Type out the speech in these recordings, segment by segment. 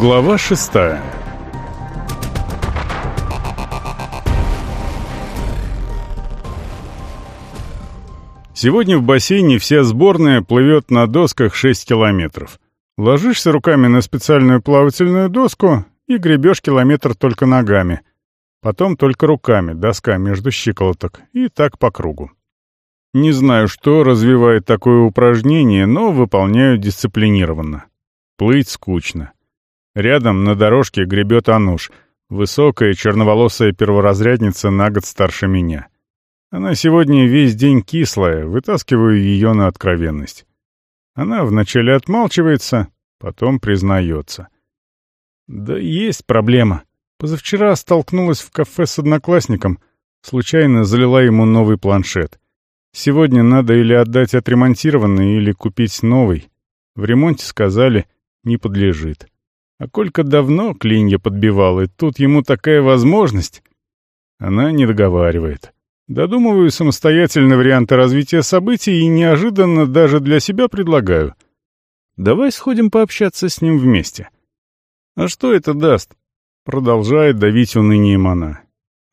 Глава шестая Сегодня в бассейне вся сборная плывет на досках 6 километров. Ложишься руками на специальную плавательную доску и гребешь километр только ногами. Потом только руками, доска между щиколоток, и так по кругу. Не знаю, что развивает такое упражнение, но выполняю дисциплинированно. Плыть скучно. Рядом на дорожке гребет Ануш, высокая черноволосая перворазрядница на год старше меня. Она сегодня весь день кислая, вытаскиваю ее на откровенность. Она вначале отмалчивается, потом признается. Да есть проблема. Позавчера столкнулась в кафе с одноклассником, случайно залила ему новый планшет. Сегодня надо или отдать отремонтированный, или купить новый. В ремонте сказали, не подлежит. А Колька давно клинья подбивал, и тут ему такая возможность. Она не договаривает. Додумываю самостоятельно варианты развития событий и неожиданно даже для себя предлагаю. Давай сходим пообщаться с ним вместе. А что это даст? Продолжает давить унынием она.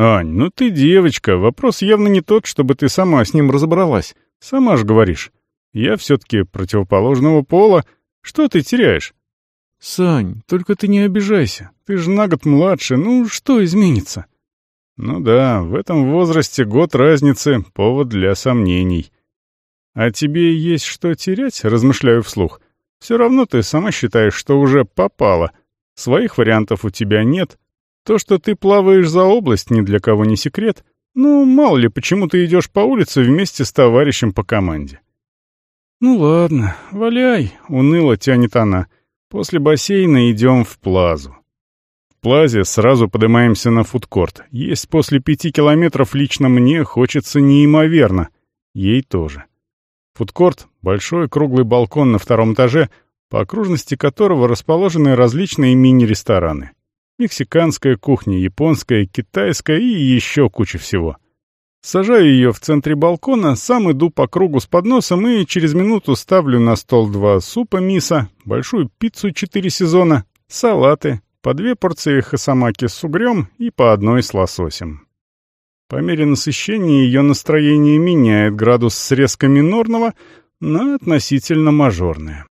«Ань, ну ты девочка, вопрос явно не тот, чтобы ты сама с ним разобралась. Сама ж говоришь. Я все-таки противоположного пола. Что ты теряешь?» «Сань, только ты не обижайся. Ты же на год младше, ну что изменится?» Ну да, в этом возрасте год разницы — повод для сомнений. А тебе есть что терять, размышляю вслух. Все равно ты сама считаешь, что уже попала. Своих вариантов у тебя нет. То, что ты плаваешь за область, ни для кого не секрет. Ну, мало ли, почему ты идешь по улице вместе с товарищем по команде. «Ну ладно, валяй», — уныло тянет она. «После бассейна идем в плазу». В Плазе сразу поднимаемся на фудкорт. Есть после пяти километров лично мне хочется неимоверно. Ей тоже. Фудкорт — большой круглый балкон на втором этаже, по окружности которого расположены различные мини-рестораны. Мексиканская кухня, японская, китайская и еще куча всего. Сажаю ее в центре балкона, сам иду по кругу с подносом и через минуту ставлю на стол два супа миса, большую пиццу четыре сезона, салаты, по две порции хасамаки с угрем и по одной с лососем. По мере насыщения ее настроение меняет градус с резко минорного на относительно мажорное.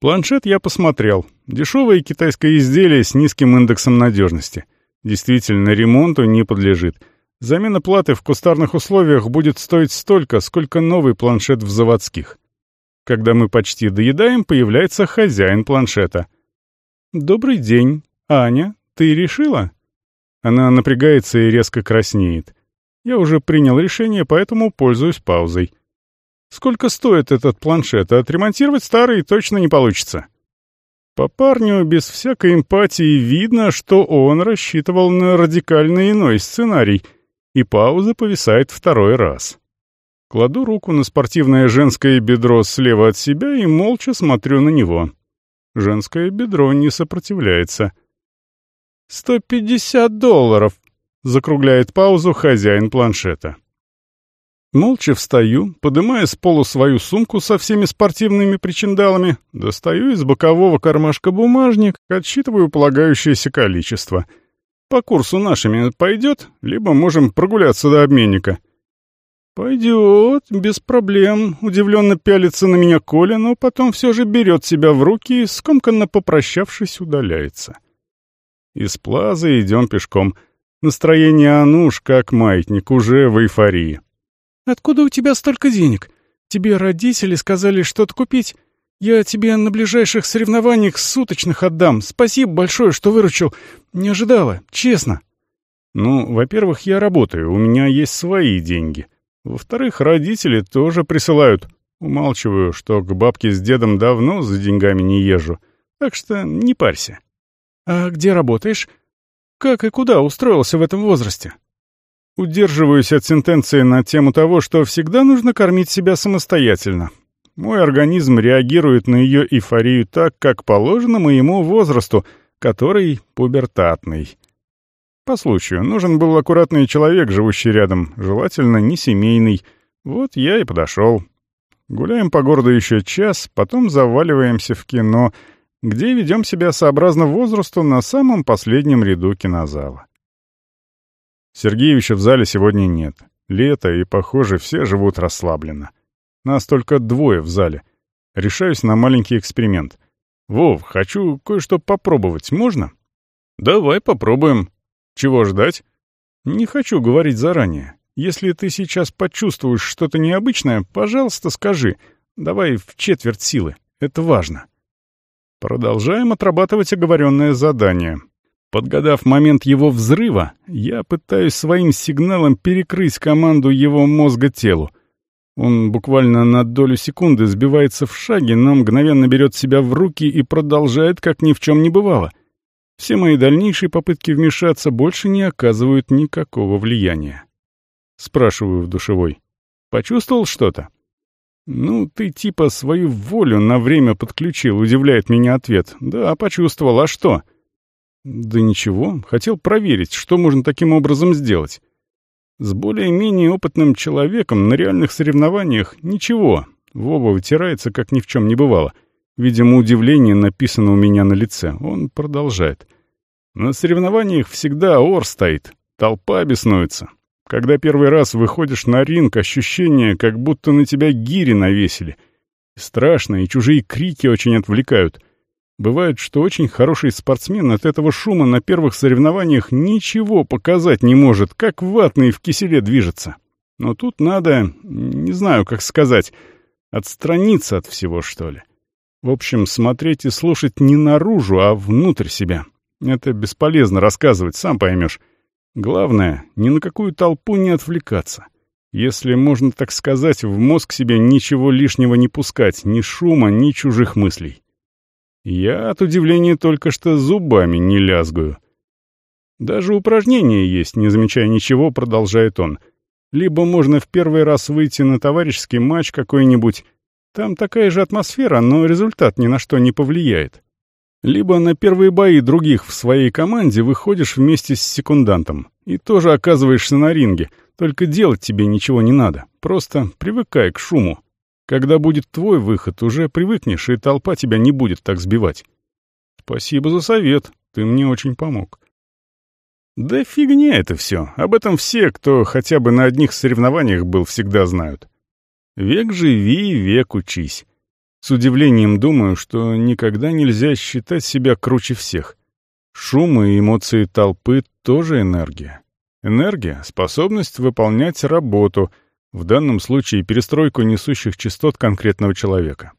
Планшет я посмотрел. Дешевое китайское изделие с низким индексом надежности. Действительно, ремонту не подлежит. Замена платы в кустарных условиях будет стоить столько, сколько новый планшет в заводских. Когда мы почти доедаем, появляется хозяин планшета — «Добрый день. Аня, ты решила?» Она напрягается и резко краснеет. Я уже принял решение, поэтому пользуюсь паузой. «Сколько стоит этот планшет? Отремонтировать старый точно не получится». По парню без всякой эмпатии видно, что он рассчитывал на радикально иной сценарий, и пауза повисает второй раз. Кладу руку на спортивное женское бедро слева от себя и молча смотрю на него. Женское бедро не сопротивляется. «Сто пятьдесят долларов!» — закругляет паузу хозяин планшета. Молча встаю, подымая с полу свою сумку со всеми спортивными причиндалами, достаю из бокового кармашка бумажник, отсчитываю полагающееся количество. По курсу нашими пойдет, либо можем прогуляться до обменника. «Пойдет, без проблем», — удивленно пялится на меня Коля, но потом все же берет себя в руки и, скомканно попрощавшись, удаляется. Из плаза идем пешком. Настроение Ануш, как маятник, уже в эйфории. «Откуда у тебя столько денег? Тебе родители сказали что-то купить? Я тебе на ближайших соревнованиях суточных отдам. Спасибо большое, что выручил. Не ожидала, честно». «Ну, во-первых, я работаю, у меня есть свои деньги. Во-вторых, родители тоже присылают. Умалчиваю, что к бабке с дедом давно за деньгами не езжу. Так что не парься. А где работаешь? Как и куда устроился в этом возрасте? Удерживаюсь от сентенции на тему того, что всегда нужно кормить себя самостоятельно. Мой организм реагирует на ее эйфорию так, как положено моему возрасту, который пубертатный. По случаю, нужен был аккуратный человек, живущий рядом, желательно не семейный. Вот я и подошел. Гуляем по городу еще час, потом заваливаемся в кино. где ведем себя сообразно возрасту на самом последнем ряду кинозала. Сергеевича в зале сегодня нет. Лето, и, похоже, все живут расслабленно. Нас только двое в зале. Решаюсь на маленький эксперимент. «Вов, хочу кое-что попробовать, можно?» «Давай попробуем. Чего ждать?» «Не хочу говорить заранее. Если ты сейчас почувствуешь что-то необычное, пожалуйста, скажи. Давай в четверть силы. Это важно». Продолжаем отрабатывать оговоренное задание. Подгадав момент его взрыва, я пытаюсь своим сигналом перекрыть команду его мозга телу. Он буквально на долю секунды сбивается в шаге, но мгновенно берет себя в руки и продолжает, как ни в чем не бывало. Все мои дальнейшие попытки вмешаться больше не оказывают никакого влияния. Спрашиваю в душевой. «Почувствовал что-то?» «Ну, ты типа свою волю на время подключил», — удивляет меня ответ. «Да, почувствовал. А что?» Да ничего, хотел проверить, что можно таким образом сделать. С более-менее опытным человеком на реальных соревнованиях ничего. Вова вытирается, как ни в чем не бывало. Видимо, удивление написано у меня на лице. Он продолжает. На соревнованиях всегда ор стоит, толпа беснуется. Когда первый раз выходишь на ринг, ощущение, как будто на тебя гири навесили. Страшно, и чужие крики очень отвлекают — Бывает, что очень хороший спортсмен от этого шума на первых соревнованиях ничего показать не может, как ватный в киселе движется. Но тут надо, не знаю, как сказать, отстраниться от всего, что ли. В общем, смотреть и слушать не наружу, а внутрь себя. Это бесполезно рассказывать, сам поймешь. Главное, ни на какую толпу не отвлекаться. Если можно так сказать, в мозг себе ничего лишнего не пускать, ни шума, ни чужих мыслей. Я от удивления только что зубами не лязгаю. Даже упражнение есть, не замечая ничего, продолжает он. Либо можно в первый раз выйти на товарищеский матч какой-нибудь. Там такая же атмосфера, но результат ни на что не повлияет. Либо на первые бои других в своей команде выходишь вместе с секундантом. И тоже оказываешься на ринге, только делать тебе ничего не надо. Просто привыкай к шуму. Когда будет твой выход, уже привыкнешь, и толпа тебя не будет так сбивать. Спасибо за совет, ты мне очень помог. Да фигня это все. Об этом все, кто хотя бы на одних соревнованиях был, всегда знают. Век живи, век учись. С удивлением думаю, что никогда нельзя считать себя круче всех. Шум и эмоции толпы — тоже энергия. Энергия — способность выполнять работу — в данном случае перестройку несущих частот конкретного человека.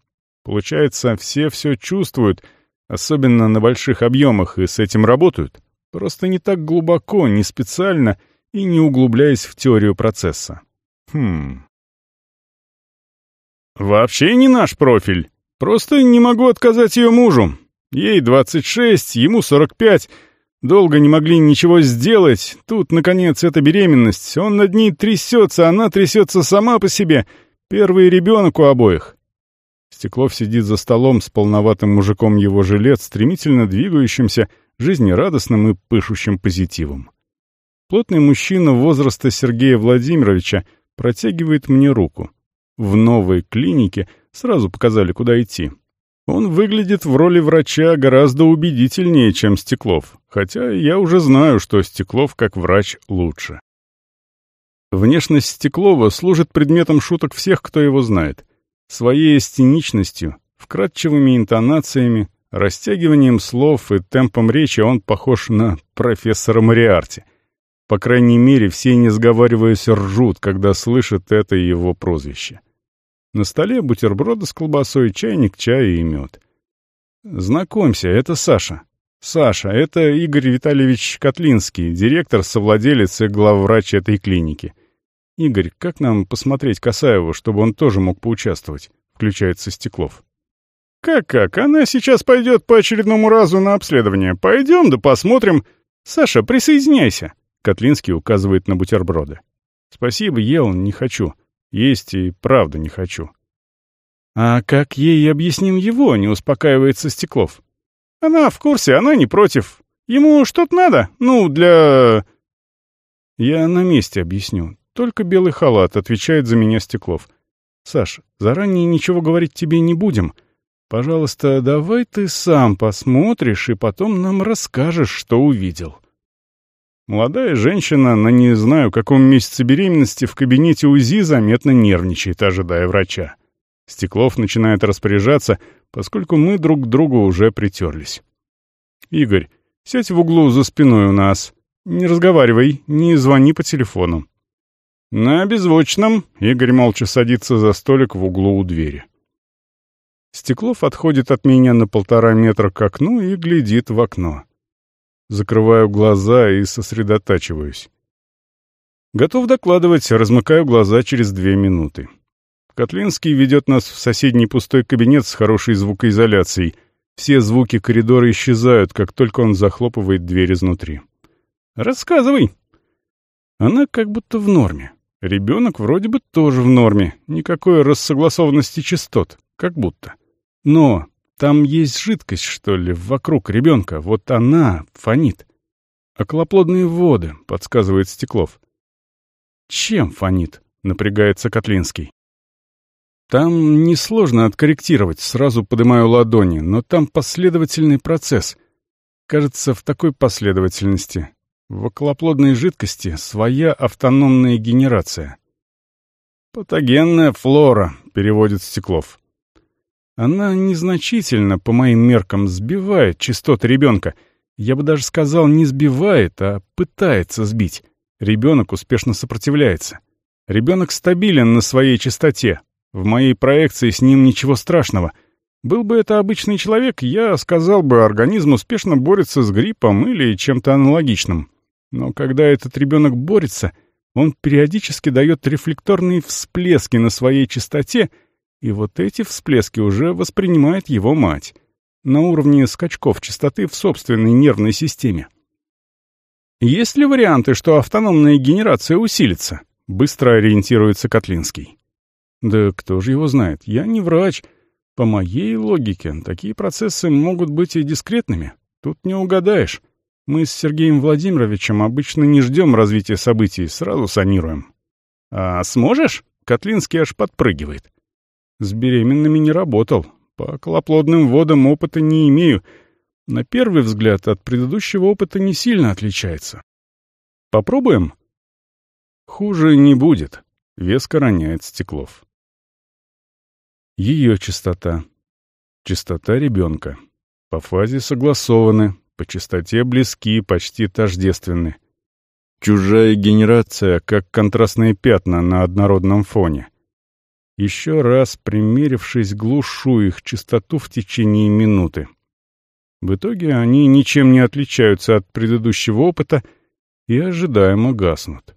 Получается, все все чувствуют, особенно на больших объемах, и с этим работают. Просто не так глубоко, не специально и не углубляясь в теорию процесса. Хм. Вообще не наш профиль. Просто не могу отказать ее мужу. Ей 26, ему 45, Долго не могли ничего сделать. Тут, наконец, эта беременность. Он над ней трясется, она трясется сама по себе. Первый ребенок у обоих. Стеклов сидит за столом с полноватым мужиком его жилет, стремительно двигающимся, жизнерадостным и пышущим позитивом. Плотный мужчина возраста Сергея Владимировича протягивает мне руку. В новой клинике сразу показали, куда идти. Он выглядит в роли врача гораздо убедительнее, чем Стеклов, хотя я уже знаю, что Стеклов как врач лучше. Внешность Стеклова служит предметом шуток всех, кто его знает. Своей стеничностью, вкрадчивыми интонациями, растягиванием слов и темпом речи он похож на профессора Мариарти. По крайней мере, все, не сговариваясь, ржут, когда слышат это его прозвище. На столе бутерброды с колбасой, чайник, чай и мед. «Знакомься, это Саша». «Саша, это Игорь Витальевич Котлинский, директор, совладелец и главврач этой клиники». «Игорь, как нам посмотреть Касаеву, чтобы он тоже мог поучаствовать?» — включается Стеклов. «Как-как? Она сейчас пойдет по очередному разу на обследование. Пойдем да посмотрим. Саша, присоединяйся!» Котлинский указывает на бутерброды. «Спасибо, ел, не хочу. Есть и правда не хочу. А как ей объясним его, не успокаивается Стеклов? Она в курсе, она не против. Ему что-то надо? Ну, для... Я на месте объясню. Только белый халат, отвечает за меня Стеклов. Саш, заранее ничего говорить тебе не будем. Пожалуйста, давай ты сам посмотришь и потом нам расскажешь, что увидел». Молодая женщина на не знаю каком месяце беременности в кабинете УЗИ заметно нервничает, ожидая врача. Стеклов начинает распоряжаться, поскольку мы друг к другу уже притерлись. «Игорь, сядь в углу за спиной у нас. Не разговаривай, не звони по телефону». На беззвучном Игорь молча садится за столик в углу у двери. Стеклов отходит от меня на полтора метра к окну и глядит в окно. Закрываю глаза и сосредотачиваюсь. Готов докладывать, размыкаю глаза через две минуты. Котлинский ведет нас в соседний пустой кабинет с хорошей звукоизоляцией. Все звуки коридора исчезают, как только он захлопывает дверь изнутри. «Рассказывай!» Она как будто в норме. Ребенок вроде бы тоже в норме. Никакой рассогласованности частот. Как будто. Но там есть жидкость, что ли, вокруг ребенка. Вот она фонит. «Околоплодные воды», — подсказывает Стеклов. «Чем фонит?» — напрягается Котлинский. Там несложно откорректировать, сразу поднимаю ладони, но там последовательный процесс. Кажется, в такой последовательности. В околоплодной жидкости своя автономная генерация. «Патогенная флора», — переводит Стеклов. Она незначительно, по моим меркам, сбивает частоты ребенка. Я бы даже сказал, не сбивает, а пытается сбить. Ребенок успешно сопротивляется. Ребенок стабилен на своей частоте. В моей проекции с ним ничего страшного. Был бы это обычный человек, я сказал бы, организм успешно борется с гриппом или чем-то аналогичным. Но когда этот ребенок борется, он периодически дает рефлекторные всплески на своей частоте — и вот эти всплески уже воспринимает его мать на уровне скачков частоты в собственной нервной системе. Есть ли варианты, что автономная генерация усилится? Быстро ориентируется Котлинский. Да кто же его знает? Я не врач. По моей логике, такие процессы могут быть и дискретными. Тут не угадаешь. Мы с Сергеем Владимировичем обычно не ждем развития событий, сразу санируем. А сможешь? Котлинский аж подпрыгивает. С беременными не работал. По околоплодным водам опыта не имею. На первый взгляд от предыдущего опыта не сильно отличается. Попробуем? Хуже не будет. Веско роняет Стеклов. Ее частота. Частота ребенка. По фазе согласованы, по частоте близки, почти тождественны. Чужая генерация, как контрастные пятна на однородном фоне. Еще раз, примерившись, глушу их частоту в течение минуты. В итоге они ничем не отличаются от предыдущего опыта и ожидаемо гаснут.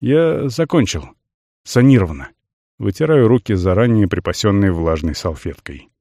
Я закончил. Санировано. Вытираю руки заранее припасенной влажной салфеткой.